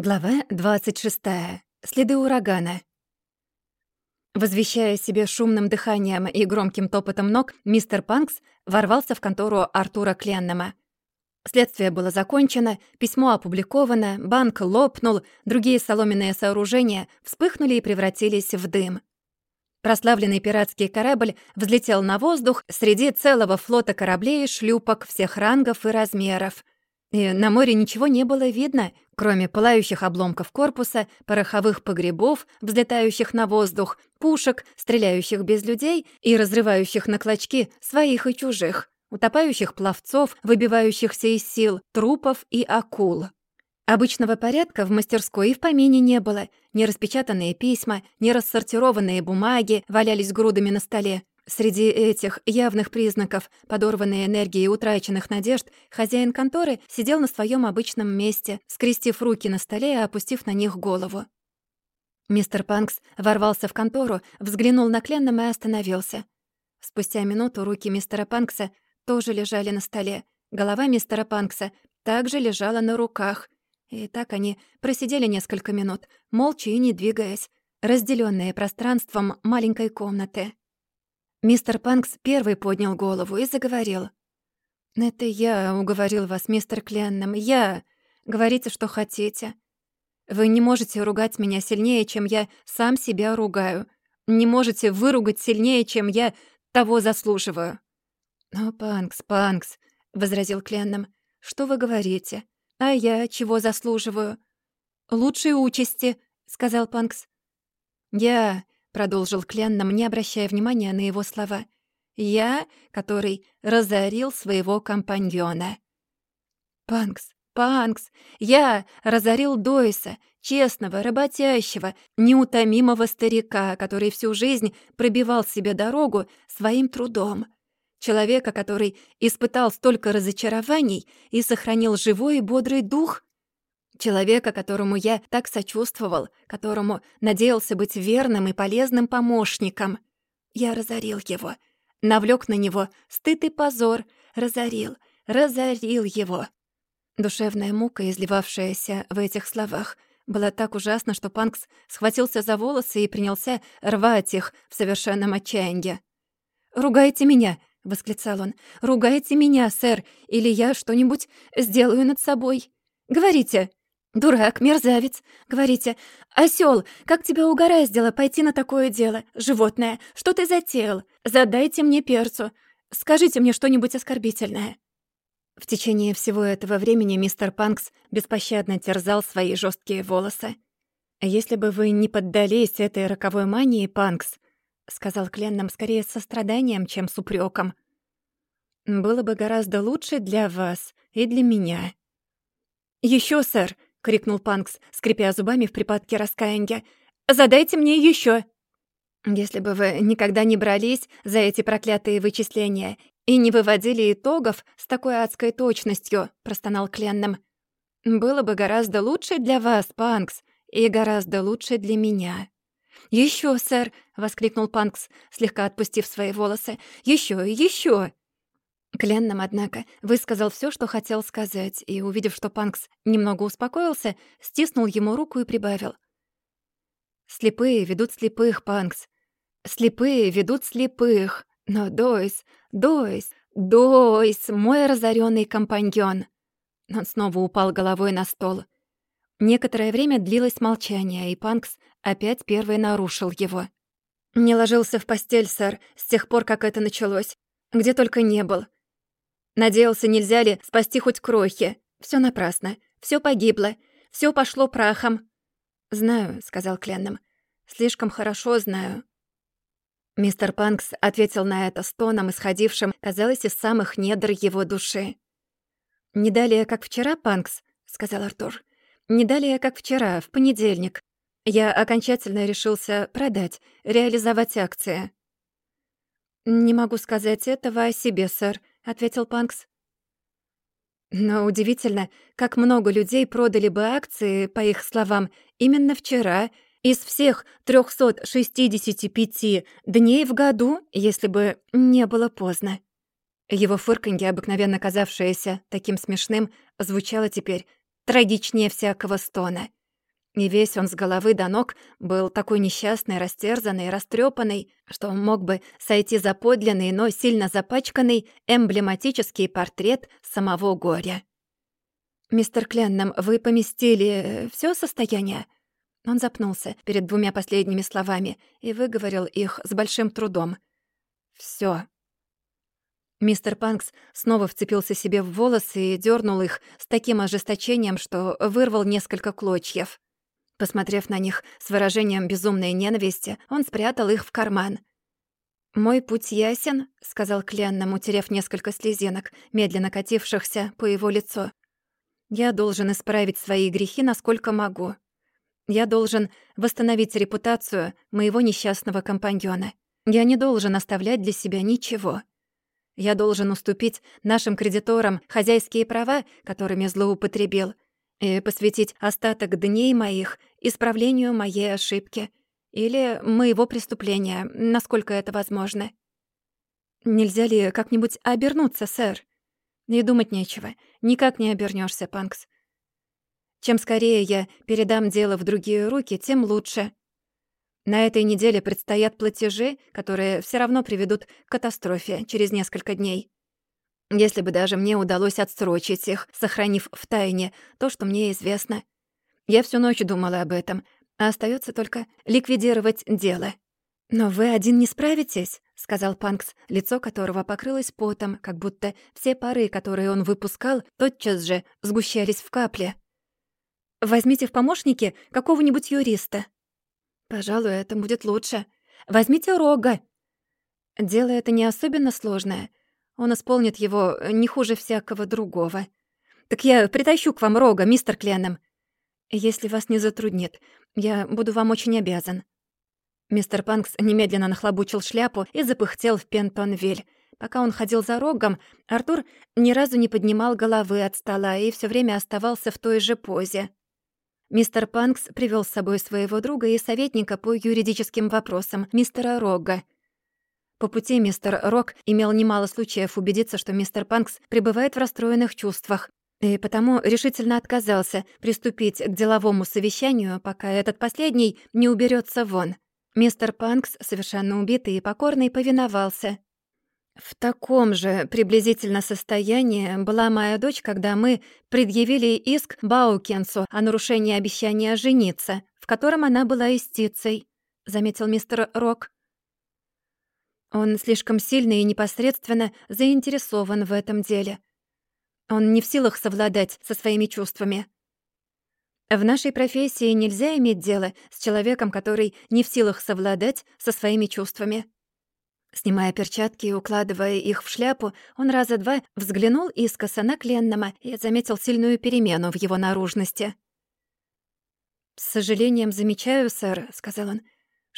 Глава 26. Следы урагана. Возвещая себе шумным дыханием и громким топотом ног, мистер Панкс ворвался в контору Артура Кленнема. Следствие было закончено, письмо опубликовано, банк лопнул, другие соломенные сооружения вспыхнули и превратились в дым. Прославленный пиратский корабль взлетел на воздух среди целого флота кораблей и шлюпок всех рангов и размеров — и на море ничего не было видно, кроме пылающих обломков корпуса, пороховых погребов, взлетающих на воздух, пушек, стреляющих без людей и разрывающих на клочки своих и чужих, утопающих пловцов, выбивающихся из сил, трупов и акул. Обычного порядка в мастерской и в помине не было. Ни распечатанные письма, ни рассортированные бумаги валялись грудами на столе. Среди этих явных признаков подорванной энергии и утраченных надежд хозяин конторы сидел на своем обычном месте, скрестив руки на столе и опустив на них голову. Мистер Панкс ворвался в контору, взглянул на Кленном и остановился. Спустя минуту руки мистера Панкса тоже лежали на столе. Голова мистера Панкса также лежала на руках. И так они просидели несколько минут, молча и не двигаясь, разделённые пространством маленькой комнаты. Мистер Панкс первый поднял голову и заговорил. «Это я уговорил вас, мистер Кленном, я. Говорите, что хотите. Вы не можете ругать меня сильнее, чем я сам себя ругаю. Не можете выругать сильнее, чем я того заслуживаю». «О, Панкс, Панкс», — возразил Кленном, — «что вы говорите? А я чего заслуживаю?» «Лучшей участи», — сказал Панкс. «Я продолжил Кленном, не обращая внимания на его слова. «Я, который разорил своего компаньона». «Панкс, Панкс, я разорил Дойса, честного, работящего, неутомимого старика, который всю жизнь пробивал себе дорогу своим трудом. Человека, который испытал столько разочарований и сохранил живой и бодрый дух. Человека, которому я так сочувствовал, которому надеялся быть верным и полезным помощником. Я разорил его, навлек на него стыд и позор, разорил, разорил его. Душевная мука, изливавшаяся в этих словах, была так ужасна, что Панкс схватился за волосы и принялся рвать их в совершенном отчаянии. «Ругайте меня!» — восклицал он. «Ругайте меня, сэр, или я что-нибудь сделаю над собой. Говорите!» «Дурак, мерзавец!» — говорите. «Осёл, как тебя угораздило пойти на такое дело? Животное, что ты затеял? Задайте мне перцу. Скажите мне что-нибудь оскорбительное». В течение всего этого времени мистер Панкс беспощадно терзал свои жесткие волосы. «Если бы вы не поддались этой роковой мании, Панкс», — сказал Кленном скорее с состраданием, чем с упреком, «было бы гораздо лучше для вас и для меня». Еще, сэр!» — крикнул Панкс, скрипя зубами в припадке раскаяния. «Задайте мне еще. «Если бы вы никогда не брались за эти проклятые вычисления и не выводили итогов с такой адской точностью», — простонал Кленном, «было бы гораздо лучше для вас, Панкс, и гораздо лучше для меня». Еще, сэр!» — воскликнул Панкс, слегка отпустив свои волосы. Еще, еще! Кленном, однако, высказал все, что хотел сказать, и, увидев, что Панкс немного успокоился, стиснул ему руку и прибавил. «Слепые ведут слепых, Панкс. Слепые ведут слепых. Но Дойс, Дойс, Дойс, мой разоренный компаньон!» Он снова упал головой на стол. Некоторое время длилось молчание, и Панкс опять первый нарушил его. «Не ложился в постель, сэр, с тех пор, как это началось. Где только не был. Надеялся, нельзя ли спасти хоть крохи. Все напрасно. Все погибло. Все пошло прахом. «Знаю», — сказал Кленном. «Слишком хорошо знаю». Мистер Панкс ответил на это стоном, исходившим, казалось, из самых недр его души. «Не далее, как вчера, Панкс», — сказал Артур. «Не далее, как вчера, в понедельник. Я окончательно решился продать, реализовать акции». «Не могу сказать этого о себе, сэр», ответил Панкс. Но удивительно, как много людей продали бы акции, по их словам, именно вчера, из всех 365 дней в году, если бы не было поздно. Его фырканье, обыкновенно казавшееся таким смешным, звучало теперь трагичнее всякого стона. И весь он с головы до ног был такой несчастный, растерзанный, растрепанный, что мог бы сойти за подлинный, но сильно запачканный эмблематический портрет самого горя. «Мистер Кленном, вы поместили э, все состояние?» Он запнулся перед двумя последними словами и выговорил их с большим трудом. Все. Мистер Панкс снова вцепился себе в волосы и дернул их с таким ожесточением, что вырвал несколько клочьев. Посмотрев на них с выражением безумной ненависти, он спрятал их в карман. «Мой путь ясен», — сказал Кленном, утерев несколько слезинок, медленно катившихся по его лицу. «Я должен исправить свои грехи, насколько могу. Я должен восстановить репутацию моего несчастного компаньона. Я не должен оставлять для себя ничего. Я должен уступить нашим кредиторам хозяйские права, которыми злоупотребил, и посвятить остаток дней моих исправлению моей ошибки или моего преступления, насколько это возможно. Нельзя ли как-нибудь обернуться, сэр? И думать нечего. Никак не обернешься, Панкс. Чем скорее я передам дело в другие руки, тем лучше. На этой неделе предстоят платежи, которые все равно приведут к катастрофе через несколько дней. Если бы даже мне удалось отсрочить их, сохранив в тайне то, что мне известно. Я всю ночь думала об этом, а остается только ликвидировать дело. «Но вы один не справитесь», — сказал Панкс, лицо которого покрылось потом, как будто все пары, которые он выпускал, тотчас же сгущались в капле. Возьмите в помощники какого-нибудь юриста. Пожалуй, это будет лучше. Возьмите Рога. Дело это не особенно сложное. Он исполнит его не хуже всякого другого. Так я притащу к вам Рога, мистер Кленом. Если вас не затруднит, я буду вам очень обязан. Мистер Панкс немедленно нахлобучил шляпу и запыхтел в Пентонвиль. Пока он ходил за Рогом, Артур ни разу не поднимал головы от стола и все время оставался в той же позе. Мистер Панкс привел с собой своего друга и советника по юридическим вопросам, мистера Рога. По пути мистер Рог имел немало случаев убедиться, что мистер Панкс пребывает в расстроенных чувствах, и потому решительно отказался приступить к деловому совещанию, пока этот последний не уберется вон. Мистер Панкс, совершенно убитый и покорный, повиновался. В таком же приблизительно состоянии была моя дочь, когда мы предъявили иск Баукенсу о нарушении обещания жениться, в котором она была истицей, — заметил мистер Рок. Он слишком сильно и непосредственно заинтересован в этом деле. Он не в силах совладать со своими чувствами. В нашей профессии нельзя иметь дело с человеком, который не в силах совладать со своими чувствами. Снимая перчатки и укладывая их в шляпу, он раза два взглянул искоса на Кленнама и заметил сильную перемену в его наружности. «С сожалением замечаю, сэр», — сказал он,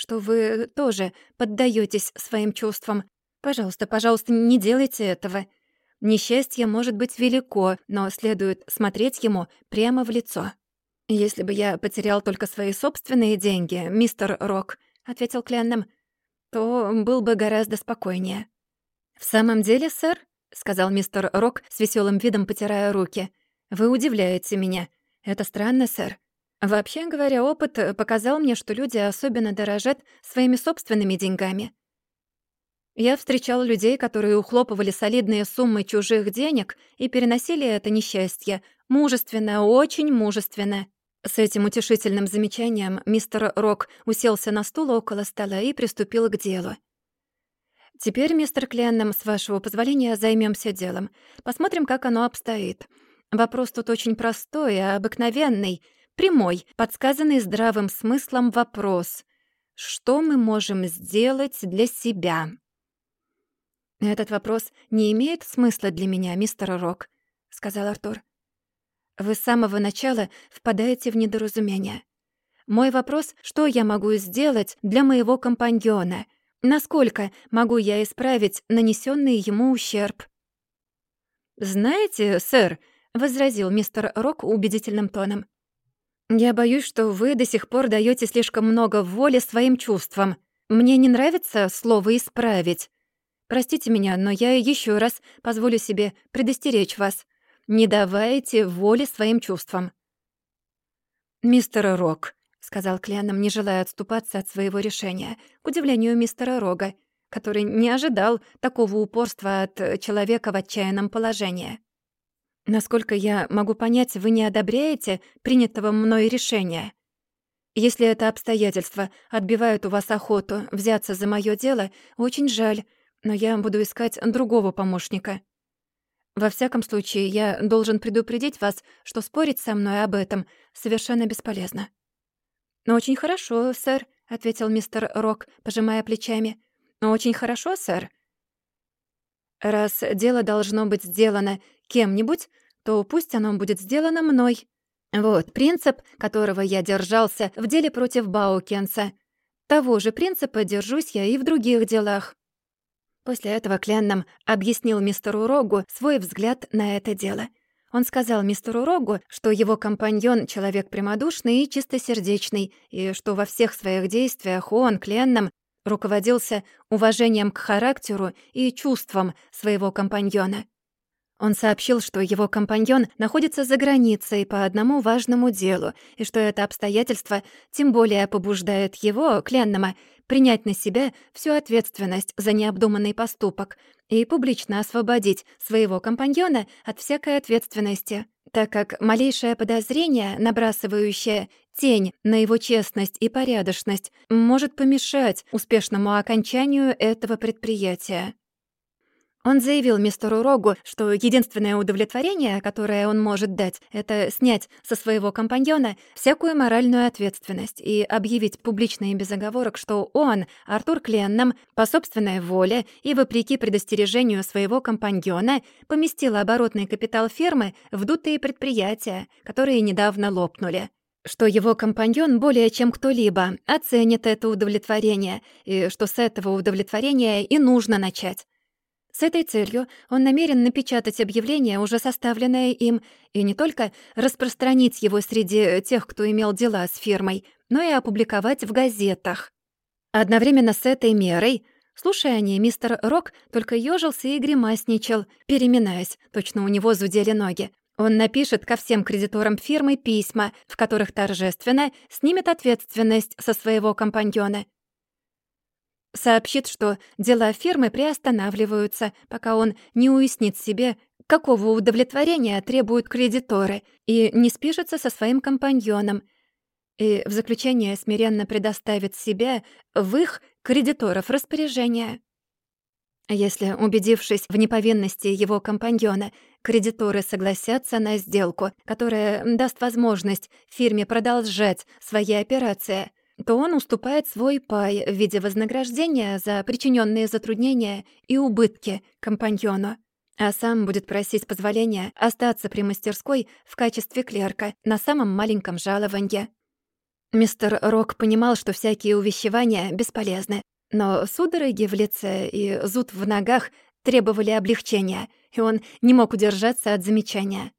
«что вы тоже поддаетесь своим чувствам. Пожалуйста, пожалуйста, не делайте этого. Несчастье может быть велико, но следует смотреть ему прямо в лицо». «Если бы я потерял только свои собственные деньги, мистер Рок», — ответил Кленнам, — то был бы гораздо спокойнее. «В самом деле, сэр», — сказал мистер Рок с веселым видом, потирая руки, «вы удивляете меня. Это странно, сэр. Вообще говоря, опыт показал мне, что люди особенно дорожат своими собственными деньгами. Я встречал людей, которые ухлопывали солидные суммы чужих денег и переносили это несчастье мужественно, очень мужественно. С этим утешительным замечанием мистер Рок уселся на стул около стола и приступил к делу. «Теперь, мистер Кленном, с вашего позволения, займемся делом. Посмотрим, как оно обстоит. Вопрос тут очень простой, и обыкновенный, прямой, подсказанный здравым смыслом вопрос. Что мы можем сделать для себя?» «Этот вопрос не имеет смысла для меня, мистер Рок», — сказал Артур. Вы с самого начала впадаете в недоразумение. Мой вопрос, что я могу сделать для моего компаньона? Насколько могу я исправить нанесенный ему ущерб? «Знаете, сэр», — возразил мистер Рок убедительным тоном, «я боюсь, что вы до сих пор даете слишком много воли своим чувствам. Мне не нравится слово «исправить». Простите меня, но я еще раз позволю себе предостеречь вас. Не давайте воли своим чувствам. «Мистер Рок», — сказал Кленном, не желая отступаться от своего решения, к удивлению мистера Рога, который не ожидал такого упорства от человека в отчаянном положении. «Насколько я могу понять, вы не одобряете принятого мной решения?» Если это обстоятельства отбивают у вас охоту взяться за моё дело, очень жаль, но я буду искать другого помощника. Во всяком случае, я должен предупредить вас, что спорить со мной об этом совершенно бесполезно». «Ну, очень хорошо, сэр», — ответил мистер Рок, пожимая плечами. «Ну, очень хорошо, сэр». «Раз дело должно быть сделано кем-нибудь, то пусть оно будет сделано мной», вот принцип, которого я держался в деле против Баукенса. Того же принципа держусь я и в других делах. После этого Кленном объяснил мистеру Рогу свой взгляд на это дело. Он сказал мистеру Рогу, что его компаньон — человек прямодушный и чистосердечный, и что во всех своих действиях он, Кленном, руководился уважением к характеру и чувствам своего компаньона. Он сообщил, что его компаньон находится за границей по одному важному делу, и что это обстоятельство тем более побуждает его, Кленнама, принять на себя всю ответственность за необдуманный поступок и публично освободить своего компаньона от всякой ответственности, так как малейшее подозрение, набрасывающее тень на его честность и порядочность, может помешать успешному окончанию этого предприятия. Он заявил мистеру Рогу, что единственное удовлетворение, которое он может дать, это снять со своего компаньона всякую моральную ответственность и объявить публично и без оговорок, что он, Артур Кленном, по собственной воле и вопреки предостережению своего компаньона, поместил оборотный капитал фирмы в дутые предприятия, которые недавно лопнули что его компаньон более чем кто-либо оценит это удовлетворение, и что с этого удовлетворения и нужно начать. С этой целью он намерен напечатать объявление, уже составленное им, и не только распространить его среди тех, кто имел дела с фирмой, но и опубликовать в газетах. Одновременно с этой мерой, слушая о ней, мистер Рок только ёжился и гримасничал, переминаясь, точно у него зудели ноги. Он напишет ко всем кредиторам фирмы письма, в которых торжественно снимет ответственность со своего компаньона Сообщит, что дела фирмы приостанавливаются, пока он не уяснит себе, какого удовлетворения требуют кредиторы, и не спишется со своим компаньоном. И в заключение смиренно предоставит себя в их кредиторов распоряжение. Если, убедившись в неповинности его компаньона, кредиторы согласятся на сделку, которая даст возможность фирме продолжать свои операции — то он уступает свой пай в виде вознаграждения за причиненные затруднения и убытки компаньону, а сам будет просить позволения остаться при мастерской в качестве клерка на самом маленьком жалованье. Мистер Рок понимал, что всякие увещевания бесполезны, но судороги в лице и зуд в ногах требовали облегчения, и он не мог удержаться от замечания.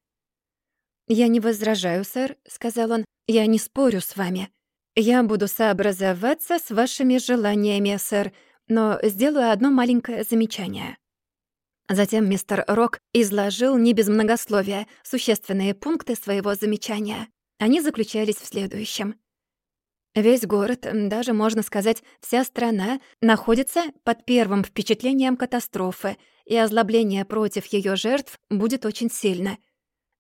«Я не возражаю, сэр», — сказал он, — «я не спорю с вами». «Я буду сообразоваться с вашими желаниями, сэр, но сделаю одно маленькое замечание». Затем мистер Рок изложил не без многословия существенные пункты своего замечания. Они заключались в следующем. Весь город, даже, можно сказать, вся страна, находится под первым впечатлением катастрофы, и озлобление против ее жертв будет очень сильно —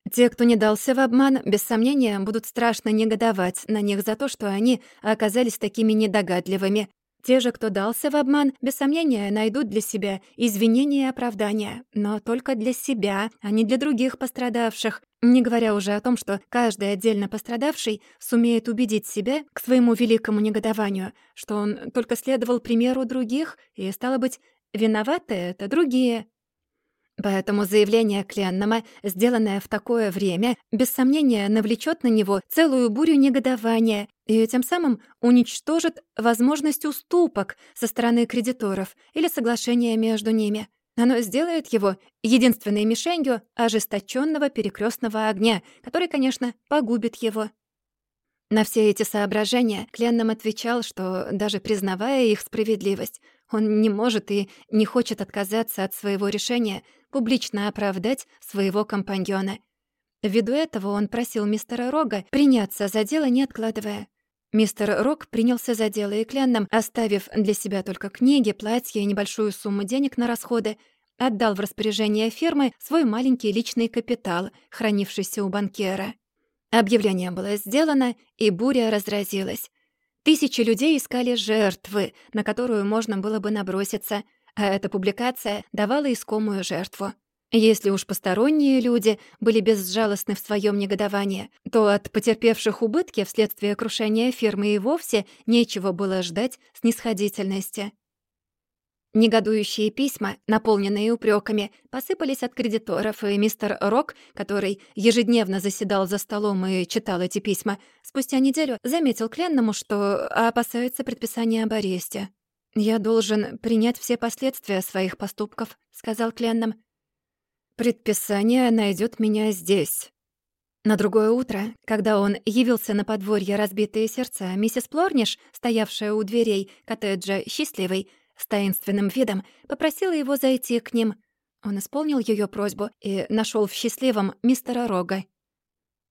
те, кто не дался в обман, без сомнения, будут страшно негодовать на них за то, что они оказались такими недогадливыми. Те же, кто дался в обман, без сомнения, найдут для себя извинения и оправдания, но только для себя, а не для других пострадавших, не говоря уже о том, что каждый отдельно пострадавший сумеет убедить себя к своему великому негодованию, что он только следовал примеру других, и, стало быть, виноваты это другие. Поэтому заявление Кленнама, сделанное в такое время, без сомнения навлечет на него целую бурю негодования и тем самым уничтожит возможность уступок со стороны кредиторов или соглашения между ними. Оно сделает его единственной мишенью ожесточенного перекрестного огня, который, конечно, погубит его. На все эти соображения Кленном отвечал, что, даже признавая их справедливость, он не может и не хочет отказаться от своего решения публично оправдать своего компаньона. Ввиду этого он просил мистера Рога приняться за дело, не откладывая. Мистер Рог принялся за дело, и Кленном, оставив для себя только книги, платья и небольшую сумму денег на расходы, отдал в распоряжение фирмы свой маленький личный капитал, хранившийся у банкира. Объявление было сделано, и буря разразилась. Тысячи людей искали жертвы, на которую можно было бы наброситься, а эта публикация давала искомую жертву. Если уж посторонние люди были безжалостны в своем негодовании, то от потерпевших убытки вследствие крушения фирмы и вовсе нечего было ждать снисходительности. Негодующие письма, наполненные упреками, посыпались от кредиторов, и мистер Рок, который ежедневно заседал за столом и читал эти письма, спустя неделю заметил Кленному, что опасается предписания об аресте. «Я должен принять все последствия своих поступков», — сказал Кленном. Предписание найдет меня здесь. На другое утро, когда он явился на подворье разбитые сердца, миссис Плорниш, стоявшая у дверей коттеджа счастливой, с таинственным видом, попросила его зайти к ним. Он исполнил ее просьбу и нашел в счастливом мистера Рога.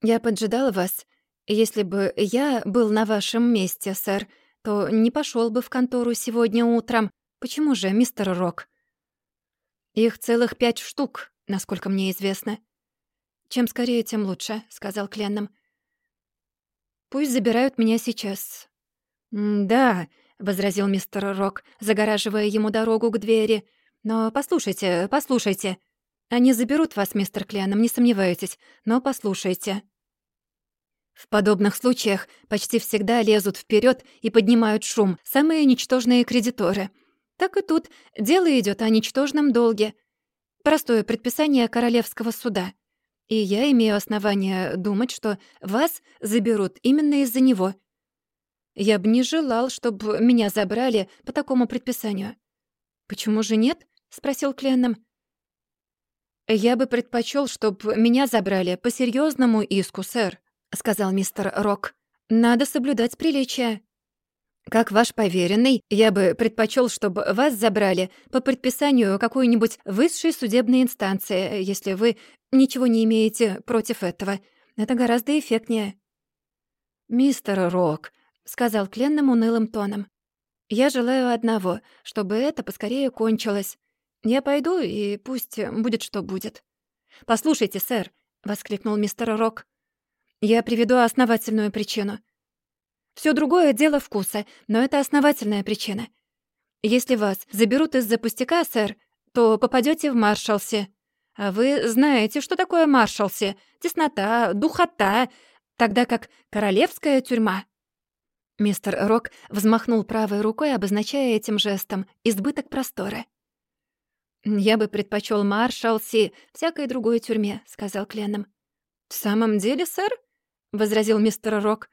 «Я поджидал вас. Если бы я был на вашем месте, сэр, то не пошел бы в контору сегодня утром. Почему же, мистер Рог?» «Их целых пять штук», насколько мне известно. «Чем скорее, тем лучше», — сказал Кленном. «Пусть забирают меня сейчас». «Да», — возразил мистер Рок, загораживая ему дорогу к двери. «Но послушайте, послушайте. Они заберут вас, мистер Кленном, не сомневайтесь, но послушайте». В подобных случаях почти всегда лезут вперед и поднимают шум самые ничтожные кредиторы. Так и тут дело идет о ничтожном долге — Простое предписание королевского суда. И я имею основание думать, что вас заберут именно из-за него. Я бы не желал, чтобы меня забрали по такому предписанию. «Почему же нет?» — спросил Кленном. «Я бы предпочел, чтобы меня забрали по серьезному иску, сэр», — сказал мистер Рок. «Надо соблюдать приличия». Как ваш поверенный, я бы предпочел, чтобы вас забрали по предписанию какой-нибудь высшей судебной инстанции, если вы ничего не имеете против этого. Это гораздо эффектнее». «Мистер Рок», — сказал Кленном унылым тоном, «я желаю одного, чтобы это поскорее кончилось. Я пойду, и пусть будет, что будет». «Послушайте, сэр», — воскликнул мистер Рок, «я приведу основательную причину». Все другое — дело вкуса, но это основательная причина. Если вас заберут из-за пустяка, сэр, то попадете в маршалсе. А вы знаете, что такое маршалсе? Теснота, духота, тогда как королевская тюрьма. Мистер Рок взмахнул правой рукой, обозначая этим жестом избыток простора. «Я бы предпочел маршалси всякой другой тюрьме», — сказал Кленном. «В самом деле, сэр?» — возразил мистер Рок.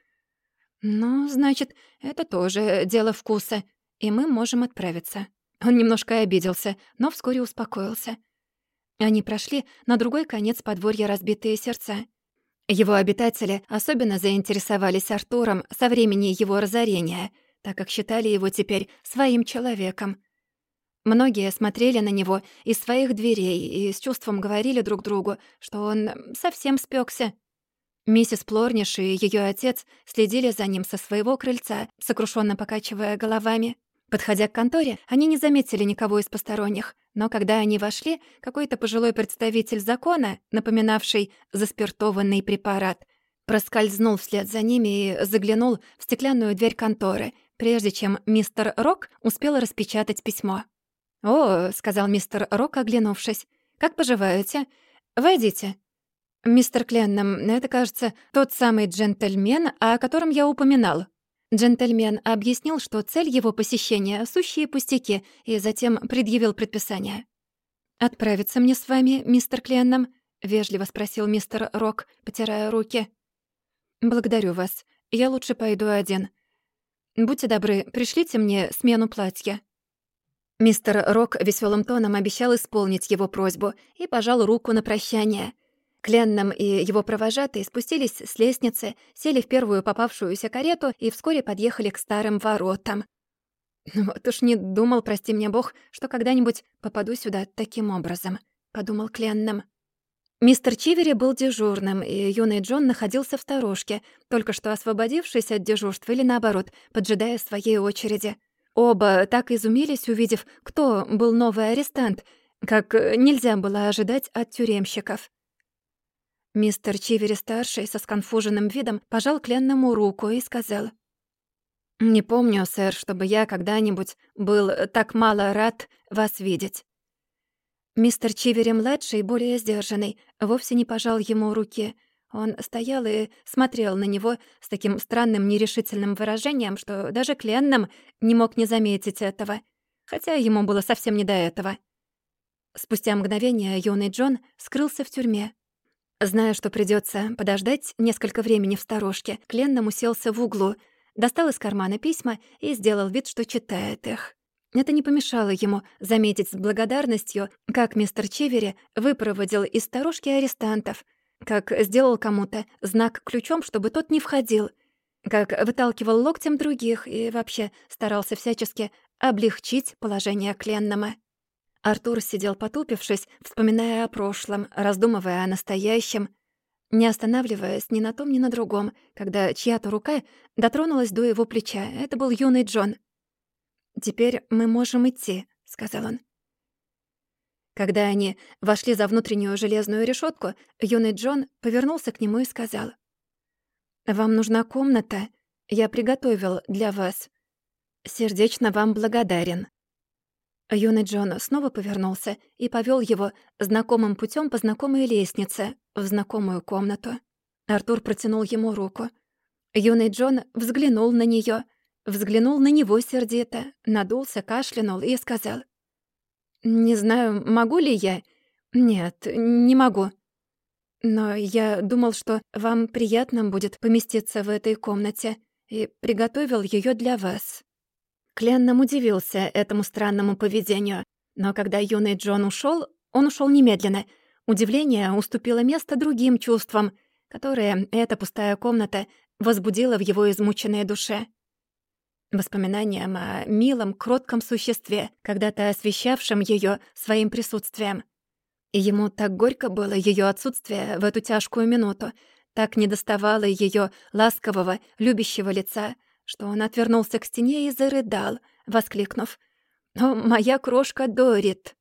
«Ну, значит, это тоже дело вкуса, и мы можем отправиться». Он немножко обиделся, но вскоре успокоился. Они прошли на другой конец подворья разбитые сердца. Его обитатели особенно заинтересовались Артуром со времени его разорения, так как считали его теперь своим человеком. Многие смотрели на него из своих дверей и с чувством говорили друг другу, что он совсем спекся. Миссис Плорниш и ее отец следили за ним со своего крыльца, сокрушенно покачивая головами. Подходя к конторе, они не заметили никого из посторонних, но когда они вошли, какой-то пожилой представитель закона, напоминавший заспиртованный препарат, проскользнул вслед за ними и заглянул в стеклянную дверь конторы, прежде чем мистер Рок успел распечатать письмо. «О», — сказал мистер Рок, оглянувшись, — «как поживаете? Войдите». «Мистер Кленном, это, кажется, тот самый джентльмен, о котором я упоминал». Джентльмен объяснил, что цель его посещения — сущие пустяки, и затем предъявил предписание. «Отправиться мне с вами, мистер Кленном?» — вежливо спросил мистер Рок, потирая руки. «Благодарю вас. Я лучше пойду один. Будьте добры, пришлите мне смену платья». Мистер Рок веселым тоном обещал исполнить его просьбу и пожал руку на прощание — Кленном и его провожатые спустились с лестницы, сели в первую попавшуюся карету и вскоре подъехали к старым воротам. «Ну «Вот уж не думал, прости меня бог, что когда-нибудь попаду сюда таким образом», — подумал Кленном. Мистер Чивери был дежурным, и юный Джон находился в сторожке, только что освободившись от дежурства или, наоборот, поджидая своей очереди. Оба так изумились, увидев, кто был новый арестант, как нельзя было ожидать от тюремщиков. Мистер Чивери-старший со сконфуженным видом пожал Кленному руку и сказал. «Не помню, сэр, чтобы я когда-нибудь был так мало рад вас видеть. Мистер Чивери-младший, более сдержанный, вовсе не пожал ему руки. Он стоял и смотрел на него с таким странным нерешительным выражением, что даже Кленном не мог не заметить этого, хотя ему было совсем не до этого. Спустя мгновение юный Джон скрылся в тюрьме. Зная, что придется подождать несколько времени в сторожке, Кленном уселся в углу, достал из кармана письма и сделал вид, что читает их. Это не помешало ему заметить с благодарностью, как мистер Чивери выпроводил из сторожки арестантов, как сделал кому-то знак ключом, чтобы тот не входил, как выталкивал локтем других и вообще старался всячески облегчить положение Кленнама. Артур сидел потупившись, вспоминая о прошлом, раздумывая о настоящем, не останавливаясь ни на том, ни на другом, когда чья-то рука дотронулась до его плеча. Это был юный Джон — «Теперь мы можем идти», — сказал он. Когда они вошли за внутреннюю железную решетку, юный Джон повернулся к нему и сказал. «Вам нужна комната. Я приготовил для вас. Сердечно вам благодарен». Юный Джон снова повернулся и повел его знакомым путем по знакомой лестнице в знакомую комнату. Артур протянул ему руку. Юный Джон взглянул на нее взглянул на него сердито, надулся, кашлянул и сказал. «Не знаю, могу ли я? Нет, не могу. Но я думал, что вам приятно будет поместиться в этой комнате и приготовил ее для вас». Кленном удивился этому странному поведению, но когда юный Джон ушел, он ушел немедленно. Удивление уступило место другим чувствам, которые эта пустая комната возбудила в его измученной душе воспоминаниям о милом, кротком существе, когда-то освещавшем ее своим присутствием. И ему так горько было ее отсутствие в эту тяжкую минуту, так недоставало ее ласкового, любящего лица, что он отвернулся к стене и зарыдал, воскликнув «О, моя крошка Дорит!»